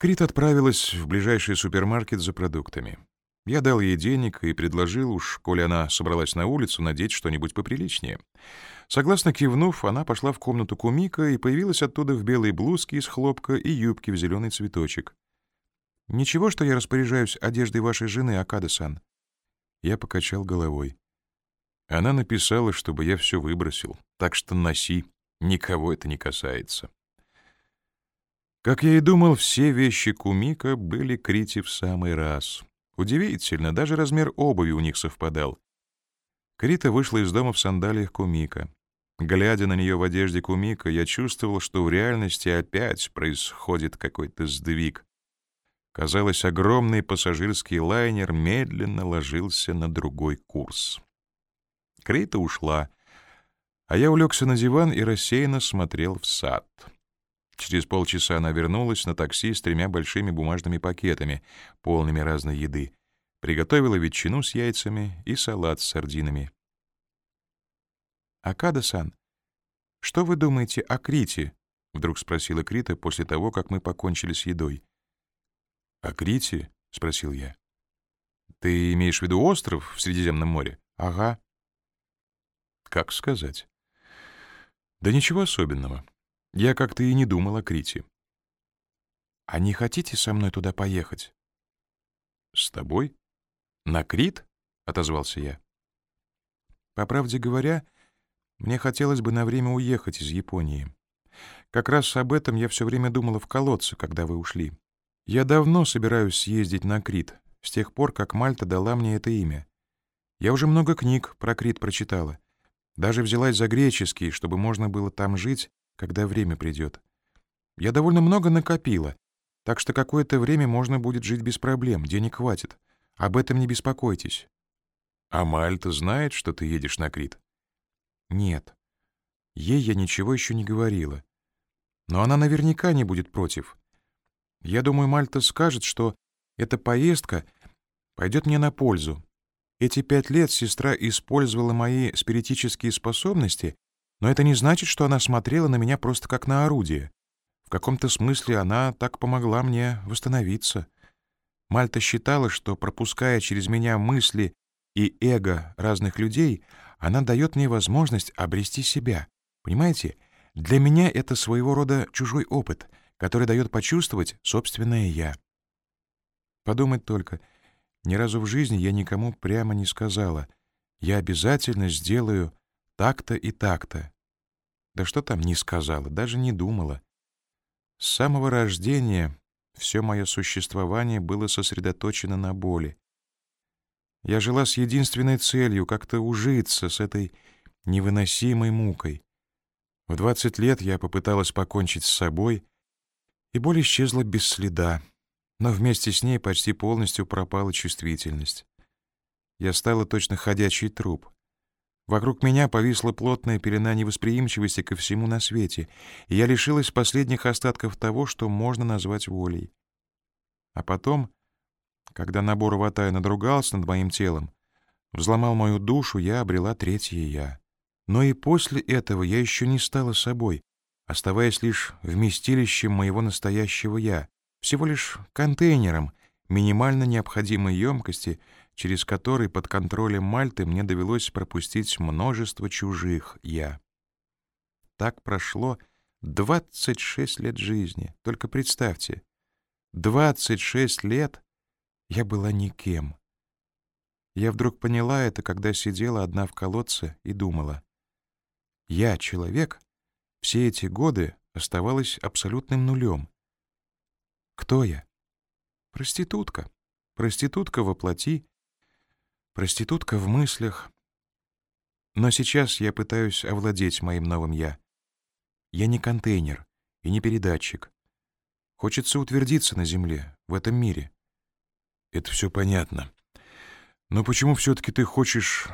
Крит отправилась в ближайший супермаркет за продуктами. Я дал ей денег и предложил, уж, коли она собралась на улицу, надеть что-нибудь поприличнее. Согласно кивнув, она пошла в комнату Кумика и появилась оттуда в белой блузке из хлопка и юбке в зеленый цветочек. «Ничего, что я распоряжаюсь одеждой вашей жены, Акада-сан?» Я покачал головой. Она написала, чтобы я все выбросил, так что носи, никого это не касается. Как я и думал, все вещи Кумика были Крити в самый раз. Удивительно, даже размер обуви у них совпадал. Крита вышла из дома в сандалиях Кумика. Глядя на нее в одежде Кумика, я чувствовал, что в реальности опять происходит какой-то сдвиг. Казалось, огромный пассажирский лайнер медленно ложился на другой курс. Крита ушла, а я улегся на диван и рассеянно смотрел в сад. Через полчаса она вернулась на такси с тремя большими бумажными пакетами, полными разной еды. Приготовила ветчину с яйцами и салат с сардинами. «Акада-сан, что вы думаете о Крите?» — вдруг спросила Крита после того, как мы покончили с едой. «О Крите?» — спросил я. «Ты имеешь в виду остров в Средиземном море?» «Ага». «Как сказать?» «Да ничего особенного. Я как-то и не думал о Крите. «А не хотите со мной туда поехать?» «С тобой? На Крит?» — отозвался я. «По правде говоря, мне хотелось бы на время уехать из Японии. Как раз об этом я все время думала в колодце, когда вы ушли. Я давно собираюсь съездить на Крит, с тех пор, как Мальта дала мне это имя. Я уже много книг про Крит прочитала. Даже взялась за греческий, чтобы можно было там жить когда время придет. Я довольно много накопила, так что какое-то время можно будет жить без проблем, денег хватит. Об этом не беспокойтесь. А Мальта знает, что ты едешь на Крит? Нет. Ей я ничего еще не говорила. Но она наверняка не будет против. Я думаю, Мальта скажет, что эта поездка пойдет мне на пользу. Эти пять лет сестра использовала мои спиритические способности но это не значит, что она смотрела на меня просто как на орудие. В каком-то смысле она так помогла мне восстановиться. Мальта считала, что, пропуская через меня мысли и эго разных людей, она дает мне возможность обрести себя. Понимаете? Для меня это своего рода чужой опыт, который дает почувствовать собственное «я». Подумать только, ни разу в жизни я никому прямо не сказала «я обязательно сделаю так-то и так-то. Да что там не сказала, даже не думала. С самого рождения все мое существование было сосредоточено на боли. Я жила с единственной целью — как-то ужиться с этой невыносимой мукой. В двадцать лет я попыталась покончить с собой, и боль исчезла без следа, но вместе с ней почти полностью пропала чувствительность. Я стала точно ходячий труп. Вокруг меня повисла плотная пелена невосприимчивости ко всему на свете, и я лишилась последних остатков того, что можно назвать волей. А потом, когда набор ватая надругался над моим телом, взломал мою душу, я обрела третье «я». Но и после этого я еще не стала собой, оставаясь лишь вместилищем моего настоящего «я», всего лишь контейнером минимально необходимой емкости — через который под контролем Мальты мне довелось пропустить множество чужих «я». Так прошло 26 лет жизни. Только представьте, 26 лет я была никем. Я вдруг поняла это, когда сидела одна в колодце и думала. Я, человек, все эти годы оставалась абсолютным нулем. Кто я? Проститутка. Проститутка во плоти, Проститутка в мыслях. Но сейчас я пытаюсь овладеть моим новым «я». Я не контейнер и не передатчик. Хочется утвердиться на земле, в этом мире. Это все понятно. Но почему все-таки ты хочешь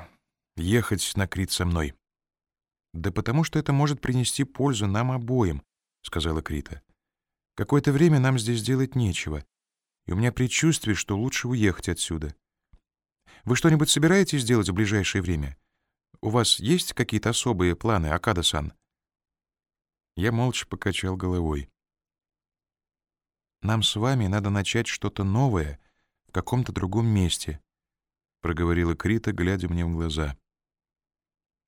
ехать на Крит со мной? Да потому что это может принести пользу нам обоим, сказала Крита. Какое-то время нам здесь делать нечего, и у меня предчувствие, что лучше уехать отсюда. Вы что-нибудь собираетесь делать в ближайшее время? У вас есть какие-то особые планы, Акада-сан?» Я молча покачал головой. нам с вами надо начать что-то новое в каком-то другом месте, проговорила Крита, глядя мне в глаза.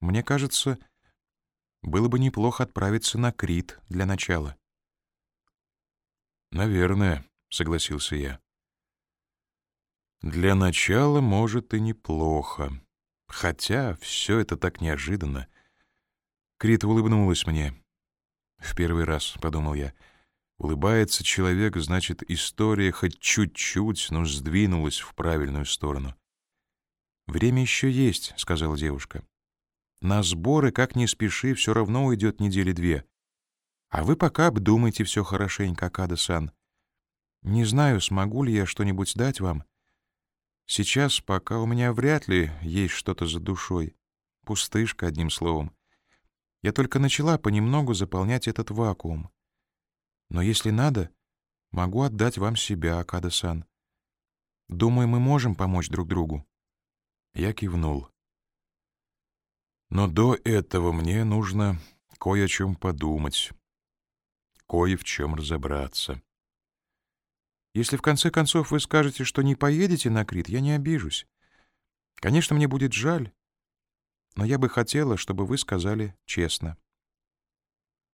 Мне кажется, было бы неплохо отправиться на Крит для начала. Наверное, согласился я. Для начала, может, и неплохо. Хотя все это так неожиданно. Крита улыбнулась мне. В первый раз, — подумал я, — улыбается человек, значит, история хоть чуть-чуть, но сдвинулась в правильную сторону. «Время еще есть», — сказала девушка. «На сборы, как ни спеши, все равно уйдет недели две. А вы пока обдумайте все хорошенько, Акада-сан. Не знаю, смогу ли я что-нибудь дать вам. Сейчас пока у меня вряд ли есть что-то за душой. Пустышка, одним словом. Я только начала понемногу заполнять этот вакуум. Но если надо, могу отдать вам себя, Акада-сан. Думаю, мы можем помочь друг другу. Я кивнул. Но до этого мне нужно кое о чем подумать, кое в чем разобраться. Если в конце концов вы скажете, что не поедете на Крит, я не обижусь. Конечно, мне будет жаль, но я бы хотела, чтобы вы сказали честно.